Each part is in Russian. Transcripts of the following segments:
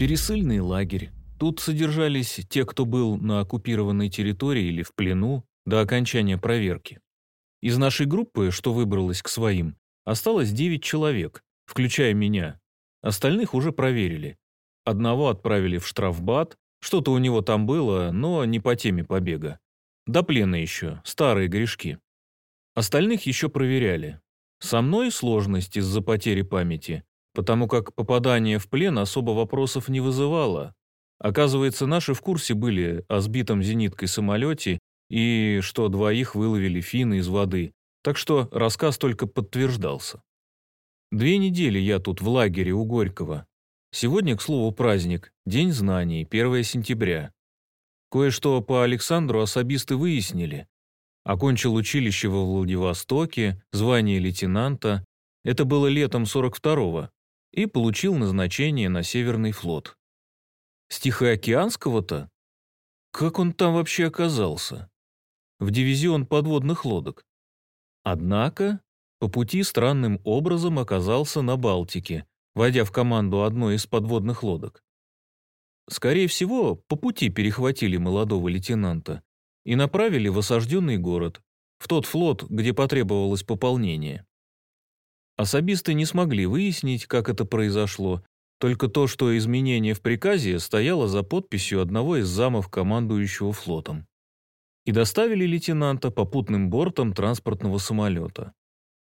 Пересыльный лагерь. Тут содержались те, кто был на оккупированной территории или в плену до окончания проверки. Из нашей группы, что выбралась к своим, осталось 9 человек, включая меня. Остальных уже проверили. Одного отправили в штрафбат, что-то у него там было, но не по теме побега. До плена еще, старые грешки. Остальных еще проверяли. Со мной сложность из-за потери памяти, потому как попадание в плен особо вопросов не вызывало. Оказывается, наши в курсе были о сбитом зениткой самолете и что двоих выловили финны из воды, так что рассказ только подтверждался. Две недели я тут в лагере у Горького. Сегодня, к слову, праздник, День знаний, 1 сентября. Кое-что по Александру особисты выяснили. Окончил училище во Владивостоке, звание лейтенанта, это было летом 42-го, и получил назначение на Северный флот. С Тихоокеанского-то? Как он там вообще оказался? В дивизион подводных лодок. Однако по пути странным образом оказался на Балтике, войдя в команду одной из подводных лодок. Скорее всего, по пути перехватили молодого лейтенанта и направили в осажденный город, в тот флот, где потребовалось пополнение. Особисты не смогли выяснить, как это произошло, только то, что изменение в приказе стояло за подписью одного из замов командующего флотом. И доставили лейтенанта попутным бортом транспортного самолета.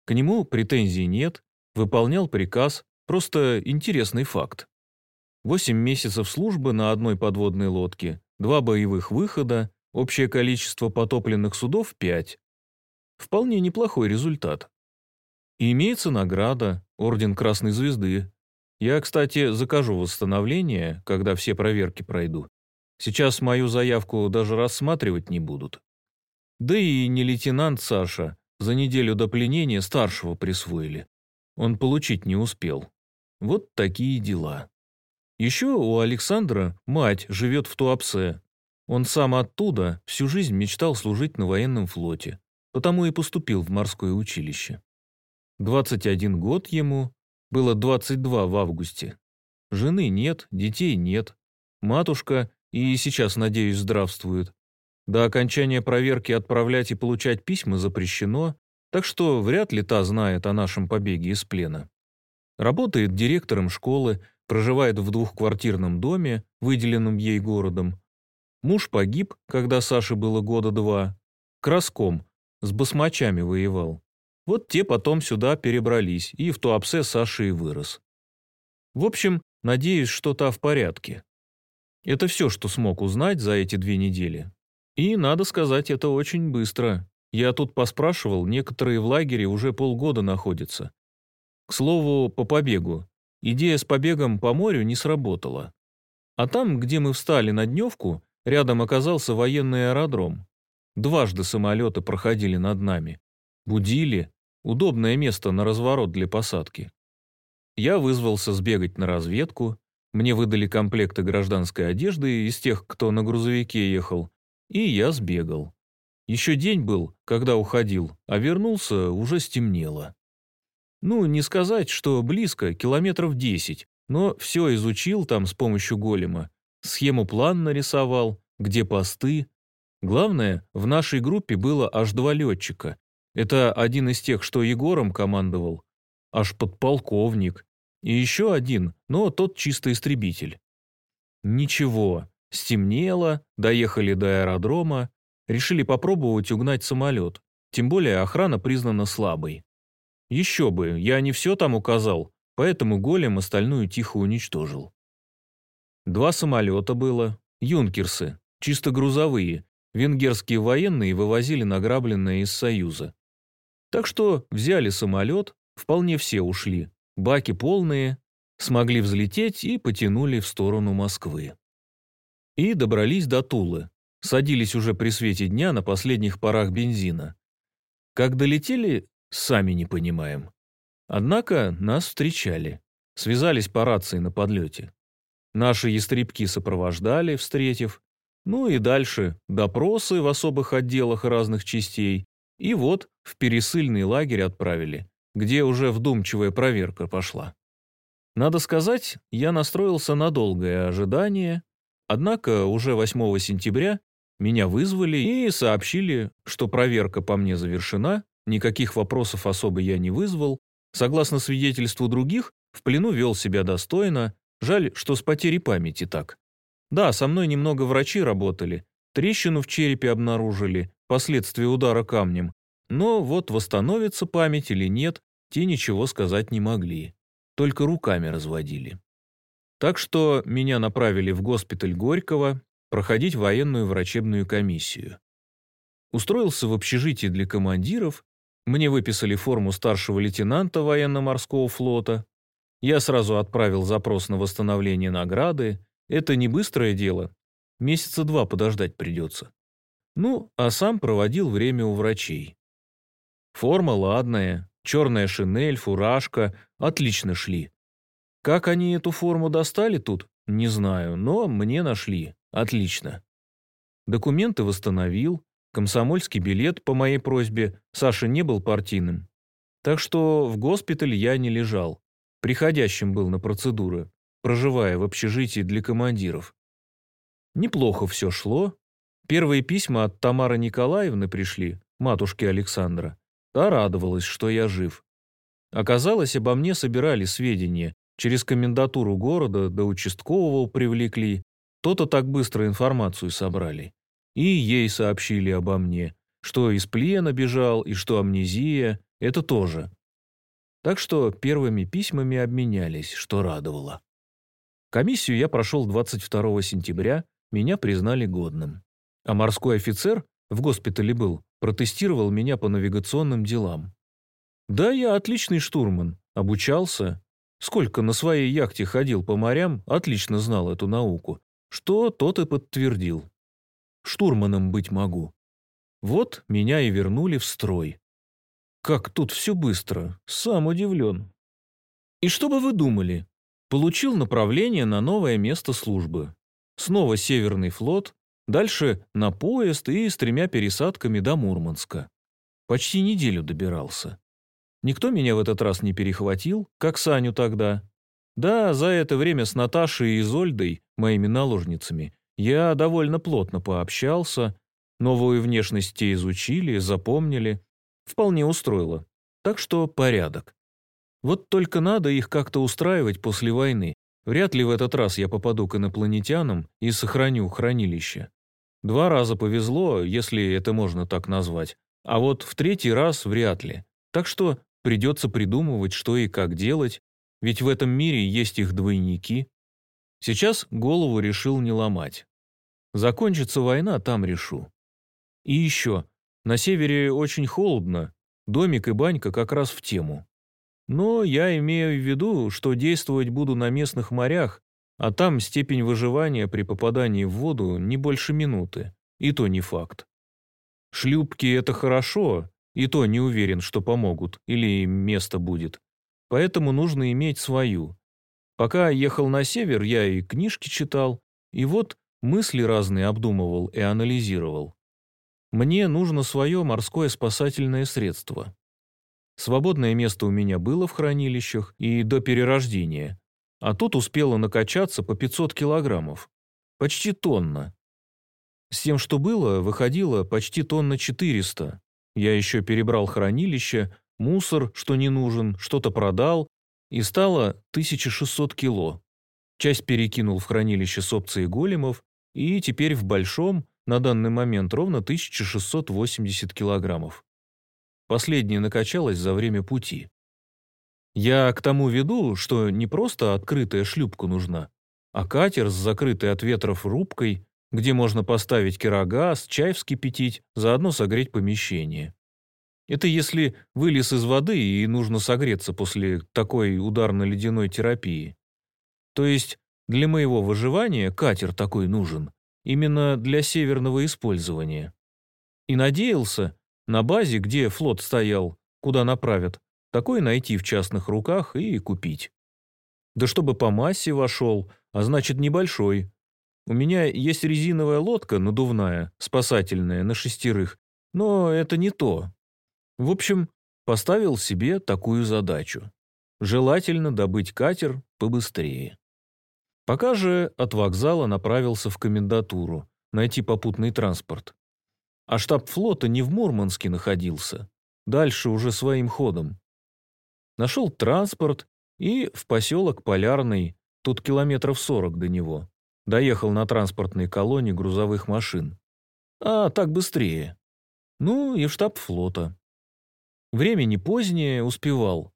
К нему претензий нет, выполнял приказ, просто интересный факт. Восемь месяцев службы на одной подводной лодке, два боевых выхода, общее количество потопленных судов – пять. Вполне неплохой результат. Имеется награда, орден Красной Звезды. Я, кстати, закажу восстановление, когда все проверки пройду. Сейчас мою заявку даже рассматривать не будут. Да и не лейтенант Саша, за неделю до пленения старшего присвоили. Он получить не успел. Вот такие дела. Еще у Александра мать живет в Туапсе. Он сам оттуда всю жизнь мечтал служить на военном флоте, потому и поступил в морское училище. 21 год ему, было 22 в августе. Жены нет, детей нет. Матушка и сейчас, надеюсь, здравствует. До окончания проверки отправлять и получать письма запрещено, так что вряд ли та знает о нашем побеге из плена. Работает директором школы, проживает в двухквартирном доме, выделенном ей городом. Муж погиб, когда Саше было года два. Краском, с басмачами воевал. Вот те потом сюда перебрались, и в Туапсе Саша и вырос. В общем, надеюсь, что та в порядке. Это все, что смог узнать за эти две недели. И, надо сказать, это очень быстро. Я тут поспрашивал, некоторые в лагере уже полгода находятся. К слову, по побегу. Идея с побегом по морю не сработала. А там, где мы встали на дневку, рядом оказался военный аэродром. Дважды самолеты проходили над нами. Будили, Удобное место на разворот для посадки. Я вызвался сбегать на разведку, мне выдали комплекты гражданской одежды из тех, кто на грузовике ехал, и я сбегал. Еще день был, когда уходил, а вернулся, уже стемнело. Ну, не сказать, что близко, километров десять, но все изучил там с помощью голема, схему план нарисовал, где посты. Главное, в нашей группе было аж два летчика, это один из тех, что Егором командовал. Аж подполковник. И еще один, но тот чисто истребитель. Ничего, стемнело, доехали до аэродрома, решили попробовать угнать самолет. Тем более охрана признана слабой. Еще бы, я не все там указал, поэтому голем остальную тихо уничтожил. Два самолета было, юнкерсы, чисто грузовые, венгерские военные вывозили награбленное из Союза. Так что взяли самолет, вполне все ушли, баки полные, смогли взлететь и потянули в сторону Москвы. И добрались до Тулы, садились уже при свете дня на последних парах бензина. Как долетели, сами не понимаем. Однако нас встречали, связались по рации на подлете. Наши ястребки сопровождали, встретив, ну и дальше допросы в особых отделах разных частей, и вот в пересыльный лагерь отправили, где уже вдумчивая проверка пошла. Надо сказать, я настроился на долгое ожидание, однако уже 8 сентября меня вызвали и сообщили, что проверка по мне завершена, никаких вопросов особо я не вызвал, согласно свидетельству других, в плену вел себя достойно, жаль, что с потерей памяти так. Да, со мной немного врачи работали, трещину в черепе обнаружили, последствия удара камнем, но вот восстановится память или нет, те ничего сказать не могли, только руками разводили. Так что меня направили в госпиталь Горького проходить военную врачебную комиссию. Устроился в общежитии для командиров, мне выписали форму старшего лейтенанта военно-морского флота. Я сразу отправил запрос на восстановление награды. Это не быстрое дело. Месяца два подождать придется. Ну, а сам проводил время у врачей. Форма ладная, черная шинель, фуражка отлично шли. Как они эту форму достали тут, не знаю, но мне нашли. Отлично. Документы восстановил, комсомольский билет по моей просьбе, Саша не был партийным. Так что в госпитале я не лежал. Приходящим был на процедуры, проживая в общежитии для командиров. Неплохо все шло. Первые письма от Тамары Николаевны пришли, матушки Александра. Та радовалась, что я жив. Оказалось, обо мне собирали сведения. Через комендатуру города до участкового привлекли, то-то так быстро информацию собрали. И ей сообщили обо мне, что из плена бежал и что амнезия – это тоже. Так что первыми письмами обменялись, что радовало. Комиссию я прошел 22 сентября, меня признали годным. А морской офицер, в госпитале был, протестировал меня по навигационным делам. Да, я отличный штурман, обучался. Сколько на своей яхте ходил по морям, отлично знал эту науку что тот и подтвердил. Штурманом быть могу. Вот меня и вернули в строй. Как тут все быстро, сам удивлен. И что бы вы думали? Получил направление на новое место службы. Снова Северный флот, дальше на поезд и с тремя пересадками до Мурманска. Почти неделю добирался. Никто меня в этот раз не перехватил, как Саню тогда. Да, за это время с Наташей и Изольдой, моими наложницами, я довольно плотно пообщался, новую внешность те изучили, запомнили. Вполне устроило. Так что порядок. Вот только надо их как-то устраивать после войны. Вряд ли в этот раз я попаду к инопланетянам и сохраню хранилище. Два раза повезло, если это можно так назвать. А вот в третий раз вряд ли. Так что придется придумывать, что и как делать, ведь в этом мире есть их двойники. Сейчас голову решил не ломать. Закончится война, там решу. И еще, на севере очень холодно, домик и банька как раз в тему. Но я имею в виду, что действовать буду на местных морях, а там степень выживания при попадании в воду не больше минуты, и то не факт. Шлюпки – это хорошо, и то не уверен, что помогут, или место будет поэтому нужно иметь свою. Пока ехал на север, я и книжки читал, и вот мысли разные обдумывал и анализировал. Мне нужно свое морское спасательное средство. Свободное место у меня было в хранилищах и до перерождения, а тут успело накачаться по 500 килограммов. Почти тонна. С тем, что было, выходило почти тонна 400. Я еще перебрал хранилище, мусор, что не нужен, что-то продал, и стало 1600 кило. Часть перекинул в хранилище с опцией големов, и теперь в большом, на данный момент ровно 1680 килограммов. Последнее накачалось за время пути. Я к тому веду, что не просто открытая шлюпка нужна, а катер с закрытой от ветров рубкой, где можно поставить кирогаз, чай вскипятить, заодно согреть помещение. Это если вылез из воды и нужно согреться после такой ударно-ледяной терапии. То есть для моего выживания катер такой нужен, именно для северного использования. И надеялся, на базе, где флот стоял, куда направят, такой найти в частных руках и купить. Да чтобы по массе вошел, а значит небольшой. У меня есть резиновая лодка надувная, спасательная, на шестерых, но это не то, в общем, поставил себе такую задачу. Желательно добыть катер побыстрее. Пока же от вокзала направился в комендатуру, найти попутный транспорт. А штаб флота не в Мурманске находился, дальше уже своим ходом. Нашел транспорт и в поселок Полярный, тут километров сорок до него. Доехал на транспортной колонне грузовых машин. А так быстрее. Ну и в штаб флота. Время не позднее, успевал.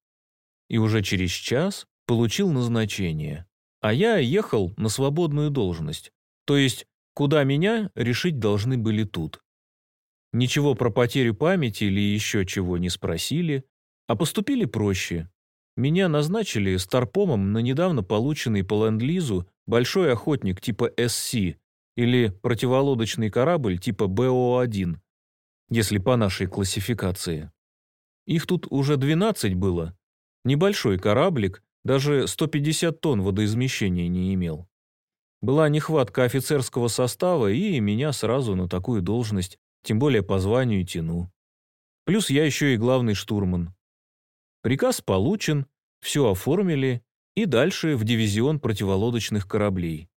И уже через час получил назначение. А я ехал на свободную должность. То есть, куда меня решить должны были тут. Ничего про потерю памяти или еще чего не спросили, а поступили проще. Меня назначили старпомом на недавно полученный по ленд-лизу большой охотник типа SC или противолодочный корабль типа БО-1, если по нашей классификации. Их тут уже 12 было. Небольшой кораблик, даже 150 тонн водоизмещения не имел. Была нехватка офицерского состава, и меня сразу на такую должность, тем более по званию, тяну. Плюс я еще и главный штурман. Приказ получен, все оформили, и дальше в дивизион противолодочных кораблей.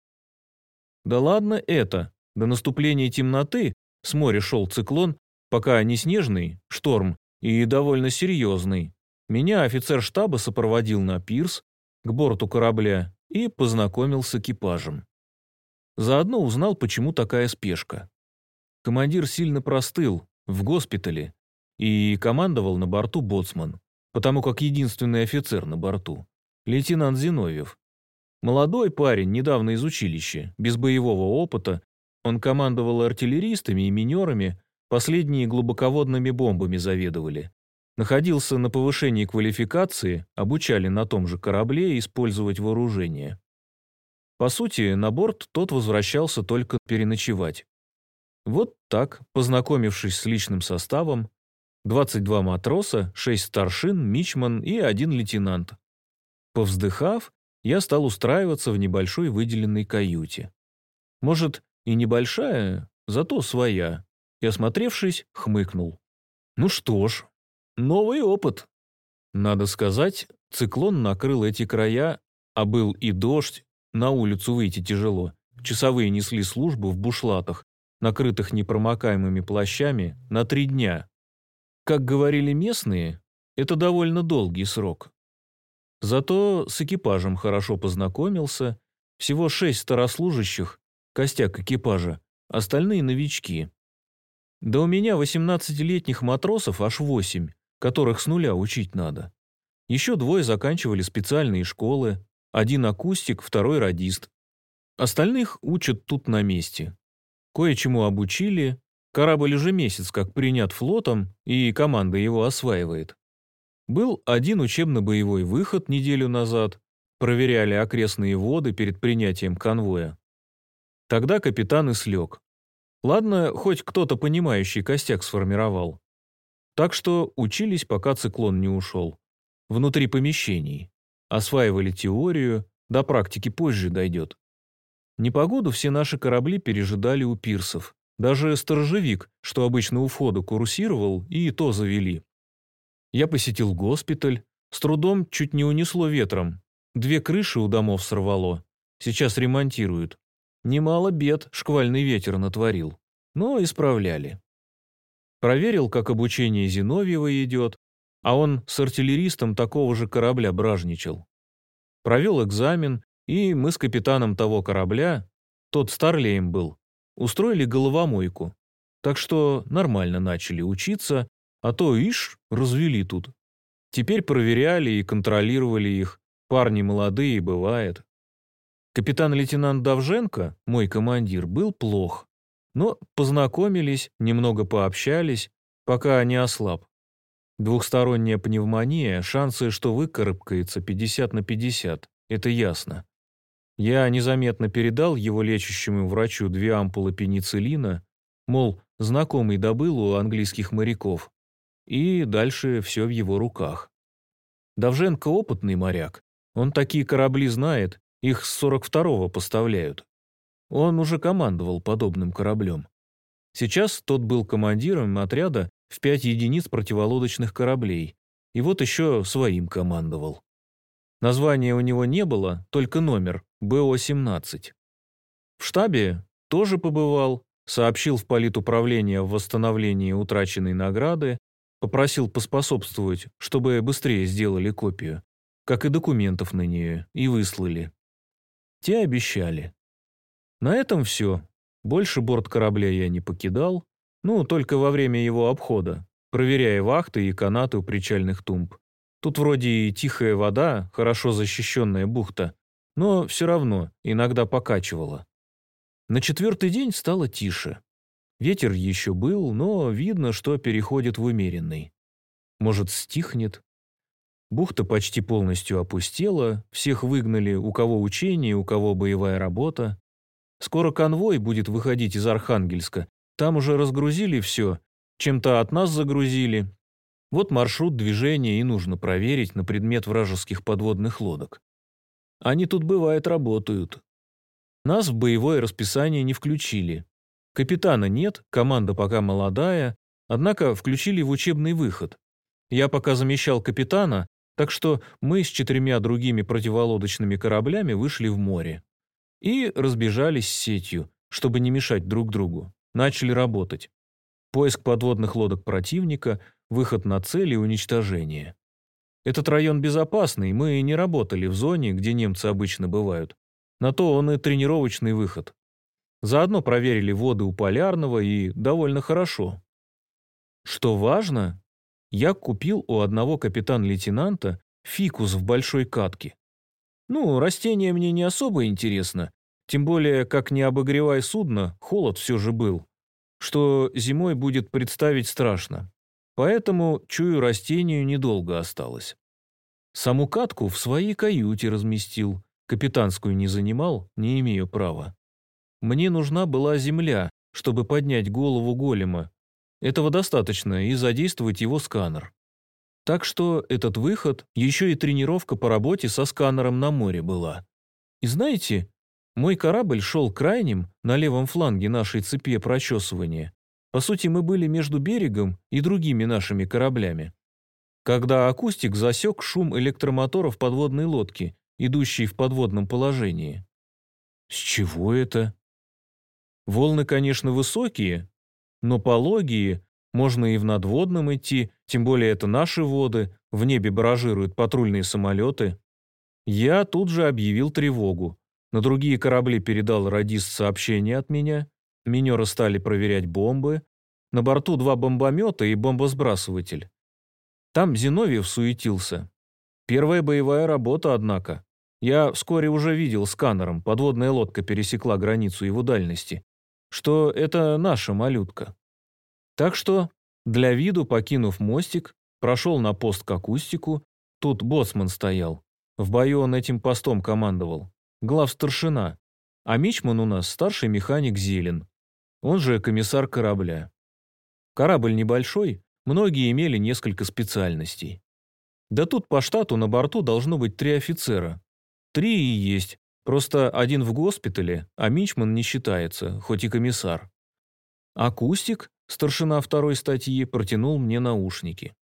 Да ладно это, до наступления темноты с моря шел циклон, пока не снежный, шторм, и довольно серьезный. Меня офицер штаба сопроводил на пирс, к борту корабля, и познакомил с экипажем. Заодно узнал, почему такая спешка. Командир сильно простыл, в госпитале, и командовал на борту боцман потому как единственный офицер на борту – лейтенант Зиновьев. Молодой парень, недавно из училища, без боевого опыта, он командовал артиллеристами и минерами, последние глубоководными бомбами заведовали. Находился на повышении квалификации, обучали на том же корабле использовать вооружение. По сути, на борт тот возвращался только переночевать. Вот так, познакомившись с личным составом, 22 матроса, 6 старшин, мичман и один лейтенант. Повздыхав, я стал устраиваться в небольшой выделенной каюте. Может, и небольшая, зато своя. И, осмотревшись, хмыкнул. Ну что ж, новый опыт. Надо сказать, циклон накрыл эти края, а был и дождь, на улицу выйти тяжело. Часовые несли службу в бушлатах, накрытых непромокаемыми плащами, на три дня. Как говорили местные, это довольно долгий срок. Зато с экипажем хорошо познакомился, всего шесть старослужащих, костяк экипажа, остальные новички. Да у меня 18-летних матросов аж восемь, которых с нуля учить надо. Еще двое заканчивали специальные школы, один акустик, второй радист. Остальных учат тут на месте. Кое-чему обучили, Корабль уже месяц как принят флотом, и команда его осваивает. Был один учебно-боевой выход неделю назад, проверяли окрестные воды перед принятием конвоя. Тогда капитан и слег. Ладно, хоть кто-то понимающий костяк сформировал. Так что учились, пока циклон не ушел. Внутри помещений. Осваивали теорию, до практики позже дойдет. Непогоду все наши корабли пережидали у пирсов. Даже сторожевик, что обычно у входа курсировал, и то завели. Я посетил госпиталь, с трудом чуть не унесло ветром. Две крыши у домов сорвало. Сейчас ремонтируют. Немало бед шквальный ветер натворил. Но исправляли. Проверил, как обучение Зиновьева идет, а он с артиллеристом такого же корабля бражничал. Провел экзамен, и мы с капитаном того корабля, тот старлеем был, устроили головомойку. Так что нормально начали учиться, а то, ишь, развели тут. Теперь проверяли и контролировали их. Парни молодые, бывает. Капитан-лейтенант Давженко, мой командир, был плох. Но познакомились, немного пообщались, пока не ослаб. Двухсторонняя пневмония, шансы, что выкарабкается 50 на 50, это ясно. Я незаметно передал его лечащему врачу две ампулы пенициллина, мол, знакомый добыл у английских моряков, и дальше все в его руках. Давженко опытный моряк, он такие корабли знает, их с 42-го поставляют. Он уже командовал подобным кораблем. Сейчас тот был командиром отряда в пять единиц противолодочных кораблей, и вот еще своим командовал. Названия у него не было, только номер – БО-17. В штабе тоже побывал, сообщил в политуправление в восстановлении утраченной награды, попросил поспособствовать, чтобы быстрее сделали копию, как и документов на нее, и выслали. Те обещали. На этом все. Больше борт корабля я не покидал, ну, только во время его обхода, проверяя вахты и канаты у причальных тумб. Тут вроде и тихая вода, хорошо защищенная бухта, но все равно иногда покачивала. На четвертый день стало тише. Ветер еще был, но видно, что переходит в умеренный. Может, стихнет? Бухта почти полностью опустела, всех выгнали, у кого учение, у кого боевая работа. Скоро конвой будет выходить из Архангельска. Там уже разгрузили все, чем-то от нас загрузили. Вот маршрут движения и нужно проверить на предмет вражеских подводных лодок. Они тут, бывает, работают. Нас в боевое расписание не включили. Капитана нет, команда пока молодая, однако включили в учебный выход. Я пока замещал капитана, так что мы с четырьмя другими противолодочными кораблями вышли в море. И разбежались с сетью, чтобы не мешать друг другу. Начали работать. Поиск подводных лодок противника, выход на цель и уничтожение. Этот район безопасный, мы не работали в зоне, где немцы обычно бывают. На то он и тренировочный выход. Заодно проверили воды у Полярного и довольно хорошо. Что важно, я купил у одного капитан-лейтенанта фикус в большой катке. Ну, растение мне не особо интересно, тем более, как не обогревай судно, холод все же был, что зимой будет представить страшно. Поэтому, чую, растению недолго осталось. Саму катку в своей каюте разместил, Капитанскую не занимал, не имею права. Мне нужна была земля, чтобы поднять голову голема. Этого достаточно и задействовать его сканер. Так что этот выход еще и тренировка по работе со сканером на море была. И знаете, мой корабль шел крайним на левом фланге нашей цепи прочесывания. По сути, мы были между берегом и другими нашими кораблями. Когда акустик засек шум электромоторов подводной лодки идущий в подводном положении. С чего это? Волны, конечно, высокие, но пологие, можно и в надводном идти, тем более это наши воды, в небе баражируют патрульные самолеты. Я тут же объявил тревогу. На другие корабли передал радист сообщение от меня. Минеры стали проверять бомбы. На борту два бомбомета и бомбосбрасыватель. Там Зиновьев суетился. Первая боевая работа, однако. Я вскоре уже видел сканером, подводная лодка пересекла границу его дальности, что это наша малютка. Так что, для виду, покинув мостик, прошел на пост к акустику, тут боцман стоял. В бою он этим постом командовал. Глав старшина. А мичман у нас старший механик Зелен. Он же комиссар корабля. Корабль небольшой, многие имели несколько специальностей. Да тут по штату на борту должно быть три офицера, Три и есть. Просто один в госпитале, а Мичман не считается, хоть и комиссар. Акустик, старшина второй статьи, протянул мне наушники.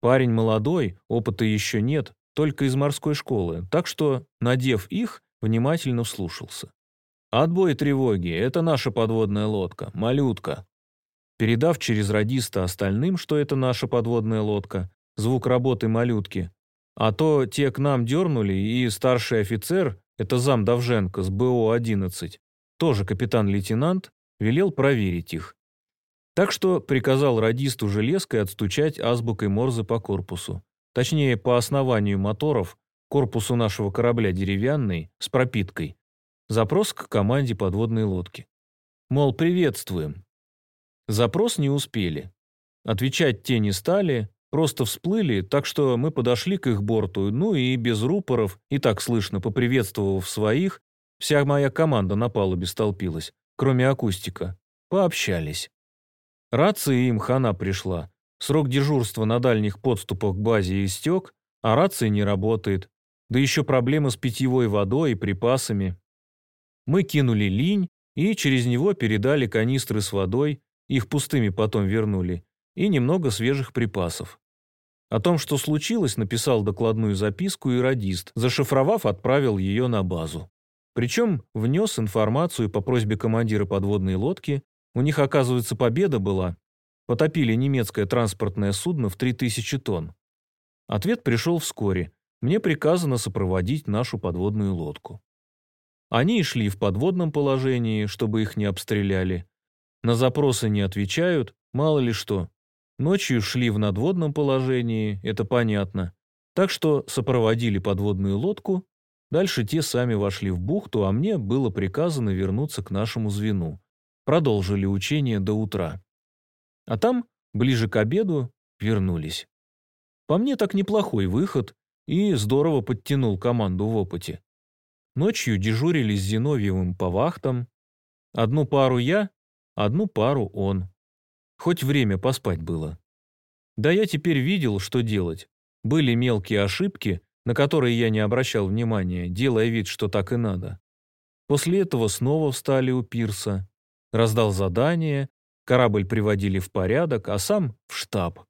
Парень молодой, опыта еще нет, только из морской школы, так что, надев их, внимательно вслушался. «Отбой тревоги, это наша подводная лодка, малютка». Передав через радиста остальным, что это наша подводная лодка, звук работы малютки, а то те к нам дернули, и старший офицер, это зам Давженко с БО-11, тоже капитан-лейтенант, велел проверить их. Так что приказал радисту железкой отстучать азбукой Морзе по корпусу. Точнее, по основанию моторов, корпусу нашего корабля деревянный, с пропиткой. Запрос к команде подводной лодки. Мол, приветствуем. Запрос не успели. Отвечать те не стали, Просто всплыли, так что мы подошли к их борту, ну и без рупоров, и так слышно, поприветствовав своих, вся моя команда на палубе столпилась, кроме акустика. Пообщались. Рации им хана пришла. Срок дежурства на дальних подступах к базе истек, а рация не работает. Да еще проблемы с питьевой водой и припасами. Мы кинули линь и через него передали канистры с водой, их пустыми потом вернули, и немного свежих припасов. О том, что случилось, написал докладную записку и радист, зашифровав, отправил ее на базу. Причем внес информацию по просьбе командира подводной лодки, у них, оказывается, победа была, потопили немецкое транспортное судно в 3000 тонн. Ответ пришел вскоре. Мне приказано сопроводить нашу подводную лодку. Они шли в подводном положении, чтобы их не обстреляли. На запросы не отвечают, мало ли что. Ночью шли в надводном положении, это понятно. Так что сопроводили подводную лодку, дальше те сами вошли в бухту, а мне было приказано вернуться к нашему звену. Продолжили учение до утра. А там, ближе к обеду, вернулись. По мне так неплохой выход и здорово подтянул команду в опыте. Ночью дежурили с Зиновьевым по вахтам. Одну пару я, одну пару он. Хоть время поспать было. Да я теперь видел, что делать. Были мелкие ошибки, на которые я не обращал внимания, делая вид, что так и надо. После этого снова встали у пирса. Раздал задание, корабль приводили в порядок, а сам в штаб.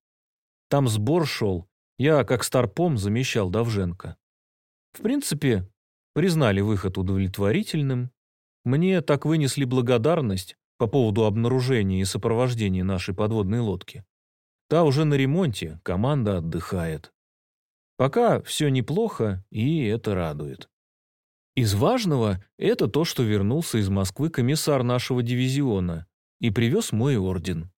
Там сбор шел, я, как старпом, замещал Давженко. В принципе, признали выход удовлетворительным. Мне так вынесли благодарность по поводу обнаружения и сопровождения нашей подводной лодки. Та уже на ремонте, команда отдыхает. Пока все неплохо, и это радует. Из важного это то, что вернулся из Москвы комиссар нашего дивизиона и привез мой орден.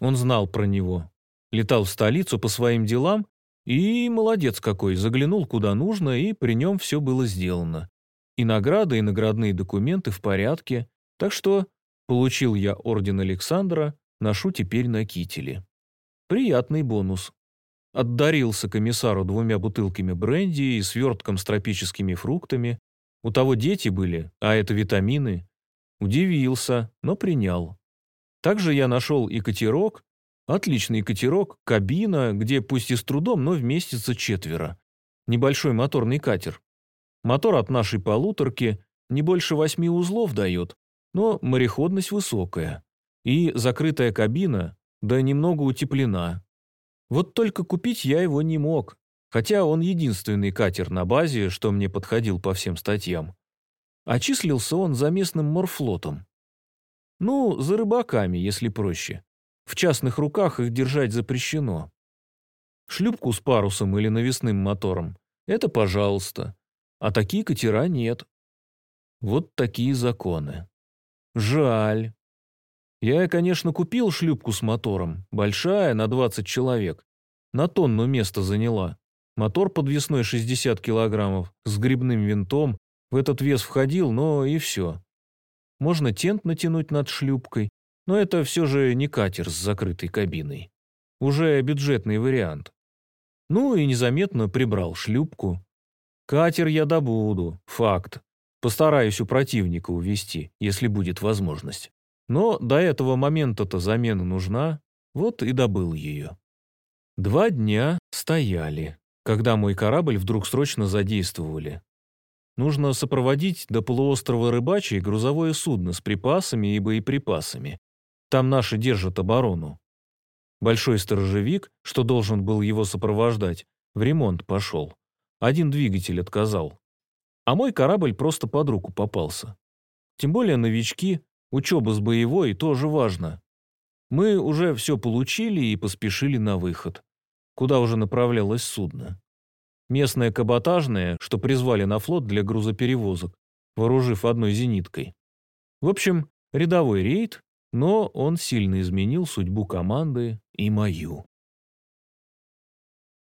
Он знал про него. Летал в столицу по своим делам и молодец какой, заглянул куда нужно, и при нем все было сделано. И награды, и наградные документы в порядке, так что получил я орден Александра, ношу теперь на кителе. Приятный бонус. Отдарился комиссару двумя бутылками бренди и свертком с тропическими фруктами. У того дети были, а это витамины. Удивился, но принял. Также я нашел и катерок, Отличный катерок, кабина, где пусть и с трудом, но вместится четверо. Небольшой моторный катер. Мотор от нашей полуторки не больше восьми узлов дает, но мореходность высокая. И закрытая кабина, да немного утеплена. Вот только купить я его не мог, хотя он единственный катер на базе, что мне подходил по всем статьям. Очислился он за местным морфлотом. Ну, за рыбаками, если проще. В частных руках их держать запрещено. Шлюпку с парусом или навесным мотором – это пожалуйста. А такие катера нет. Вот такие законы. Жаль. Я, конечно, купил шлюпку с мотором. Большая, на 20 человек. На тонну место заняла. Мотор подвесной 60 килограммов, с грибным винтом. В этот вес входил, но и все. Можно тент натянуть над шлюпкой, но это все же не катер с закрытой кабиной. Уже бюджетный вариант. Ну и незаметно прибрал шлюпку. Катер я добуду, факт. Постараюсь у противника увести, если будет возможность. Но до этого момента-то замена нужна, вот и добыл ее. Два дня стояли, когда мой корабль вдруг срочно задействовали. Нужно сопроводить до полуострова Рыбачий грузовое судно с припасами и боеприпасами. Там наши держат оборону. Большой сторожевик, что должен был его сопровождать, в ремонт пошел. Один двигатель отказал. А мой корабль просто под руку попался. Тем более новички, учеба с боевой тоже важно. Мы уже все получили и поспешили на выход, куда уже направлялось судно. Местное каботажное, что призвали на флот для грузоперевозок, вооружив одной зениткой. В общем, рядовой рейд, но он сильно изменил судьбу команды и мою.